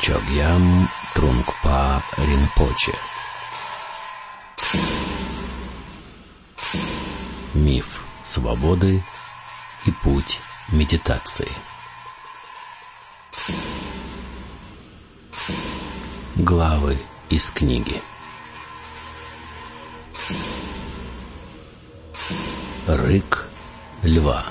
Чогьям Трунгпа Ринпоче. Миф свободы и путь медитации. Главы из книги. Рык льва.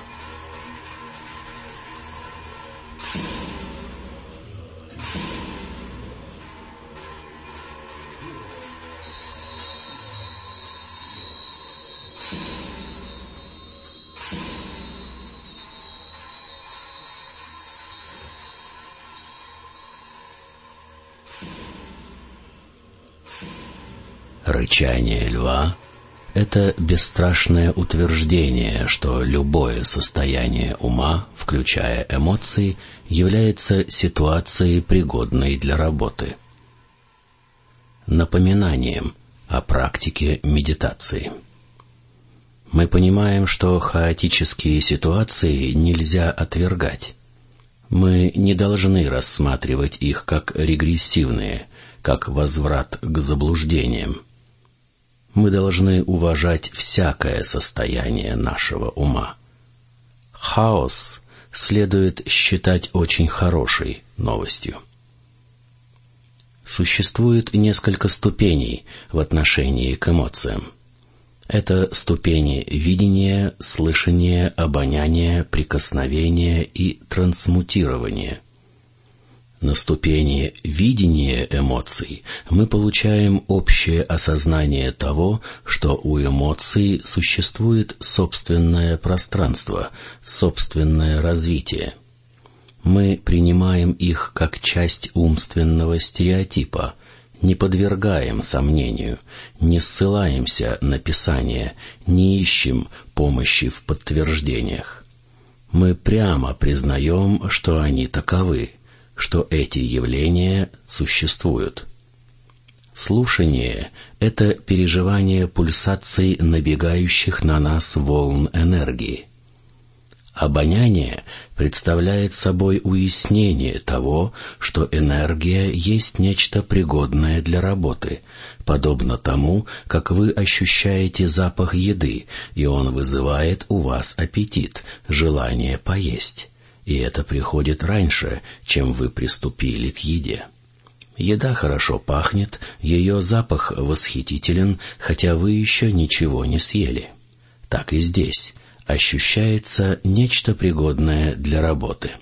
Рычание льва — это бесстрашное утверждение, что любое состояние ума, включая эмоции, является ситуацией, пригодной для работы. Напоминанием о практике медитации. Мы понимаем, что хаотические ситуации нельзя отвергать. Мы не должны рассматривать их как регрессивные, как возврат к заблуждениям. Мы должны уважать всякое состояние нашего ума. Хаос следует считать очень хорошей новостью. Существует несколько ступеней в отношении к эмоциям. Это ступени видения, слышания, обоняния, прикосновения и трансмутирования — на ступени видения эмоций мы получаем общее осознание того, что у эмоций существует собственное пространство, собственное развитие. Мы принимаем их как часть умственного стереотипа, не подвергаем сомнению, не ссылаемся на Писание, не ищем помощи в подтверждениях. Мы прямо признаем, что они таковы — что эти явления существуют. Слушание — это переживание пульсаций набегающих на нас волн энергии. Обоняние представляет собой уяснение того, что энергия есть нечто пригодное для работы, подобно тому, как вы ощущаете запах еды, и он вызывает у вас аппетит, желание поесть и это приходит раньше, чем вы приступили к еде. Еда хорошо пахнет, ее запах восхитителен, хотя вы еще ничего не съели. Так и здесь ощущается нечто пригодное для работы.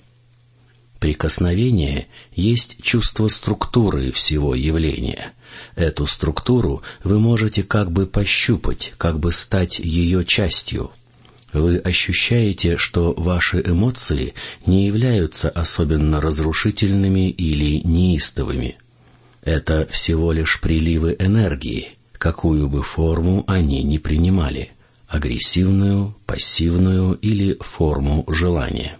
Прикосновение есть чувство структуры всего явления. Эту структуру вы можете как бы пощупать, как бы стать ее частью — вы ощущаете, что ваши эмоции не являются особенно разрушительными или неистовыми. Это всего лишь приливы энергии, какую бы форму они ни принимали — агрессивную, пассивную или форму желания.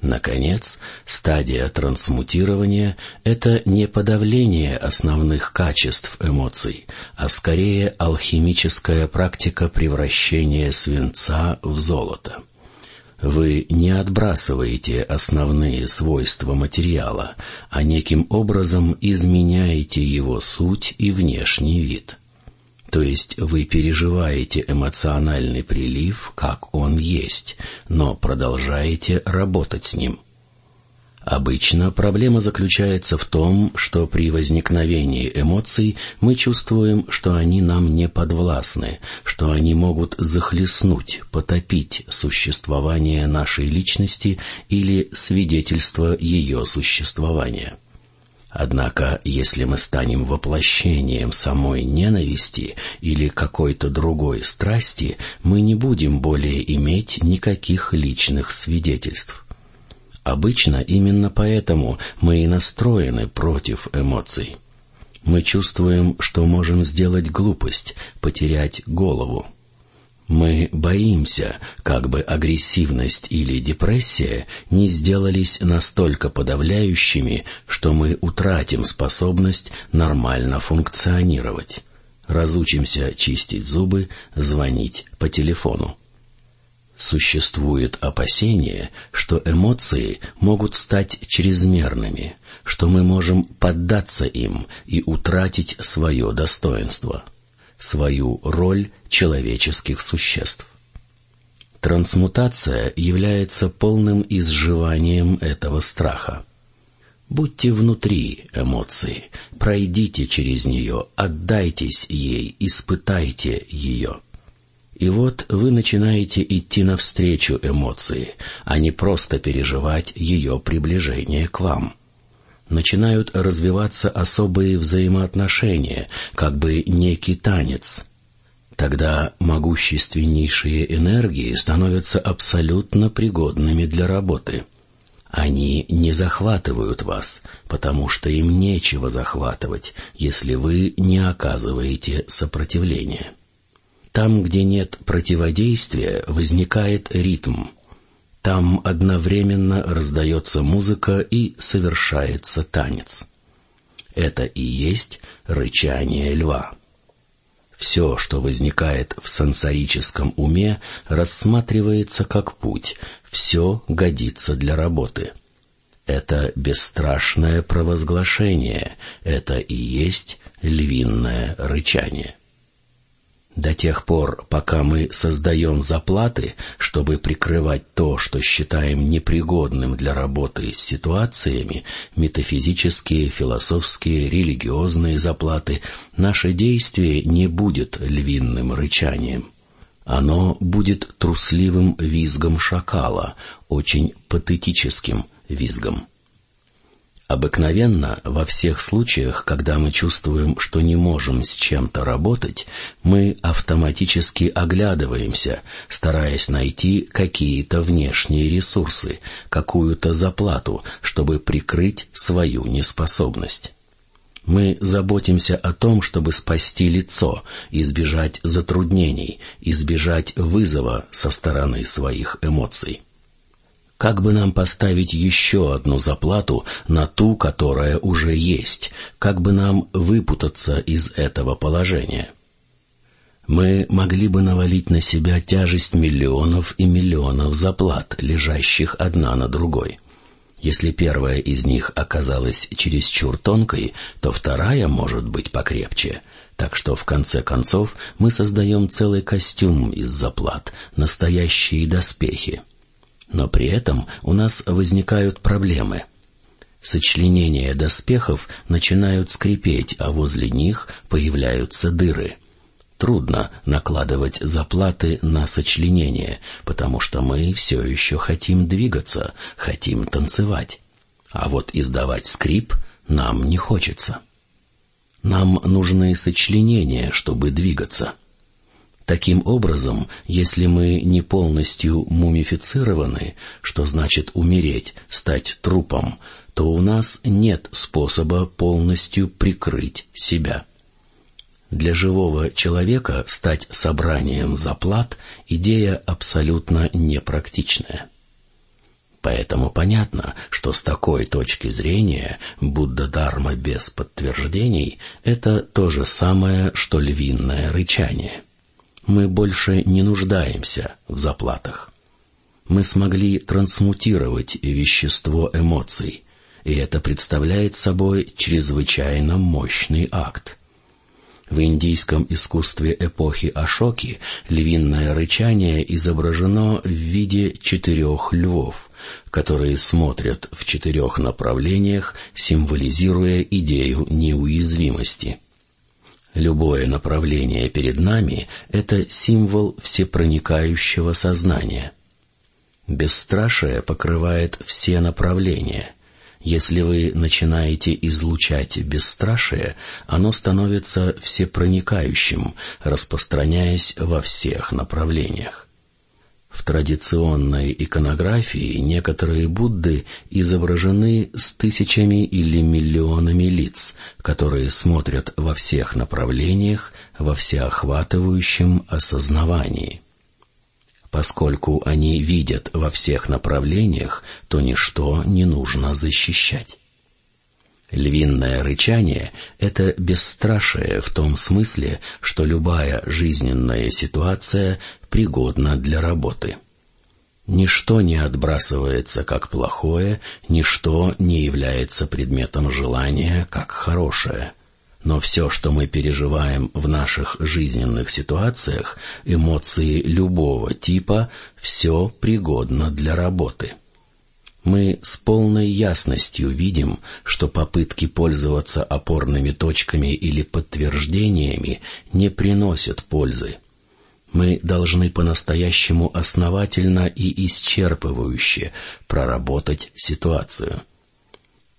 Наконец, стадия трансмутирования — это не подавление основных качеств эмоций, а скорее алхимическая практика превращения свинца в золото. Вы не отбрасываете основные свойства материала, а неким образом изменяете его суть и внешний вид. То есть вы переживаете эмоциональный прилив, как он есть, но продолжаете работать с ним. Обычно проблема заключается в том, что при возникновении эмоций мы чувствуем, что они нам не подвластны, что они могут захлестнуть, потопить существование нашей личности или свидетельство ее существования. Однако, если мы станем воплощением самой ненависти или какой-то другой страсти, мы не будем более иметь никаких личных свидетельств. Обычно именно поэтому мы и настроены против эмоций. Мы чувствуем, что можем сделать глупость, потерять голову. Мы боимся, как бы агрессивность или депрессия не сделались настолько подавляющими, что мы утратим способность нормально функционировать. Разучимся чистить зубы, звонить по телефону. Существует опасение, что эмоции могут стать чрезмерными, что мы можем поддаться им и утратить свое достоинство, свою роль человеческих существ. Трансмутация является полным изживанием этого страха. Будьте внутри эмоции, пройдите через нее, отдайтесь ей, испытайте ее. И вот вы начинаете идти навстречу эмоции, а не просто переживать ее приближение к вам. Начинают развиваться особые взаимоотношения, как бы некий танец. Тогда могущественнейшие энергии становятся абсолютно пригодными для работы. Они не захватывают вас, потому что им нечего захватывать, если вы не оказываете сопротивления. Там, где нет противодействия, возникает ритм. Там одновременно раздается музыка и совершается танец. Это и есть рычание льва. Все, что возникает в сенсорическом уме, рассматривается как путь, все годится для работы. Это бесстрашное провозглашение, это и есть львиное рычание. До тех пор, пока мы создаем заплаты, чтобы прикрывать то, что считаем непригодным для работы с ситуациями, метафизические, философские, религиозные заплаты, наше действие не будет львиным рычанием. Оно будет трусливым визгом шакала, очень патетическим визгом. Обыкновенно во всех случаях, когда мы чувствуем, что не можем с чем-то работать, мы автоматически оглядываемся, стараясь найти какие-то внешние ресурсы, какую-то заплату, чтобы прикрыть свою неспособность. Мы заботимся о том, чтобы спасти лицо, избежать затруднений, избежать вызова со стороны своих эмоций. Как бы нам поставить еще одну заплату на ту, которая уже есть? Как бы нам выпутаться из этого положения? Мы могли бы навалить на себя тяжесть миллионов и миллионов заплат, лежащих одна на другой. Если первая из них оказалась чересчур тонкой, то вторая может быть покрепче. Так что в конце концов мы создаем целый костюм из заплат, настоящие доспехи. Но при этом у нас возникают проблемы. Сочленения доспехов начинают скрипеть, а возле них появляются дыры. Трудно накладывать заплаты на сочленение, потому что мы все еще хотим двигаться, хотим танцевать. А вот издавать скрип нам не хочется. Нам нужны сочленения, чтобы двигаться. Таким образом, если мы не полностью мумифицированы, что значит умереть, стать трупом, то у нас нет способа полностью прикрыть себя. Для живого человека стать собранием заплат – идея абсолютно непрактичная. Поэтому понятно, что с такой точки зрения Будда-дарма без подтверждений – это то же самое, что львиное рычание – мы больше не нуждаемся в заплатах. Мы смогли трансмутировать вещество эмоций, и это представляет собой чрезвычайно мощный акт. В индийском искусстве эпохи Ашоки львиное рычание изображено в виде четырех львов, которые смотрят в четырех направлениях, символизируя идею неуязвимости. Любое направление перед нами — это символ всепроникающего сознания. Бесстрашие покрывает все направления. Если вы начинаете излучать бесстрашие, оно становится всепроникающим, распространяясь во всех направлениях. В традиционной иконографии некоторые Будды изображены с тысячами или миллионами лиц, которые смотрят во всех направлениях, во всеохватывающем осознавании. Поскольку они видят во всех направлениях, то ничто не нужно защищать. Львиное рычание — это бесстрашие в том смысле, что любая жизненная ситуация пригодна для работы. Ничто не отбрасывается как плохое, ничто не является предметом желания как хорошее. Но все, что мы переживаем в наших жизненных ситуациях, эмоции любого типа, все пригодно для работы. Мы с полной ясностью видим, что попытки пользоваться опорными точками или подтверждениями не приносят пользы. Мы должны по-настоящему основательно и исчерпывающе проработать ситуацию.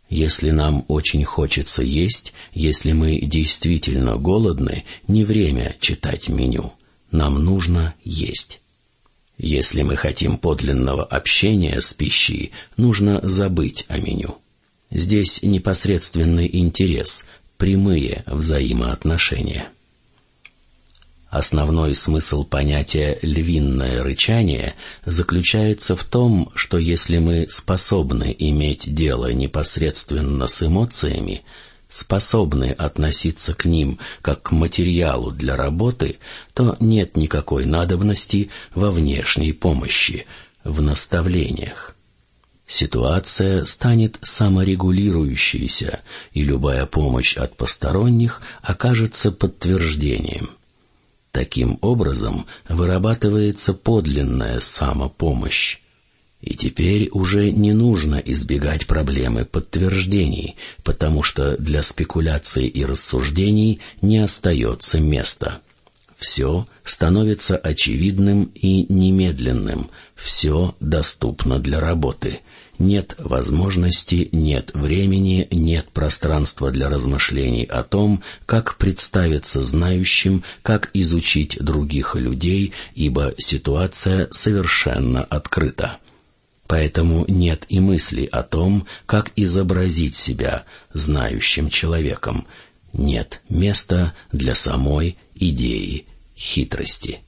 Если нам очень хочется есть, если мы действительно голодны, не время читать меню. Нам нужно есть. Если мы хотим подлинного общения с пищей, нужно забыть о меню. Здесь непосредственный интерес, прямые взаимоотношения. Основной смысл понятия «львиное рычание» заключается в том, что если мы способны иметь дело непосредственно с эмоциями, способны относиться к ним как к материалу для работы, то нет никакой надобности во внешней помощи, в наставлениях. Ситуация станет саморегулирующейся, и любая помощь от посторонних окажется подтверждением. Таким образом вырабатывается подлинная самопомощь. И теперь уже не нужно избегать проблемы подтверждений, потому что для спекуляций и рассуждений не остается места. Все становится очевидным и немедленным, все доступно для работы — нет возможности, нет времени, нет пространства для размышлений о том, как представиться знающим, как изучить других людей, ибо ситуация совершенно открыта. Поэтому нет и мысли о том, как изобразить себя знающим человеком. Нет места для самой идеи хитрости.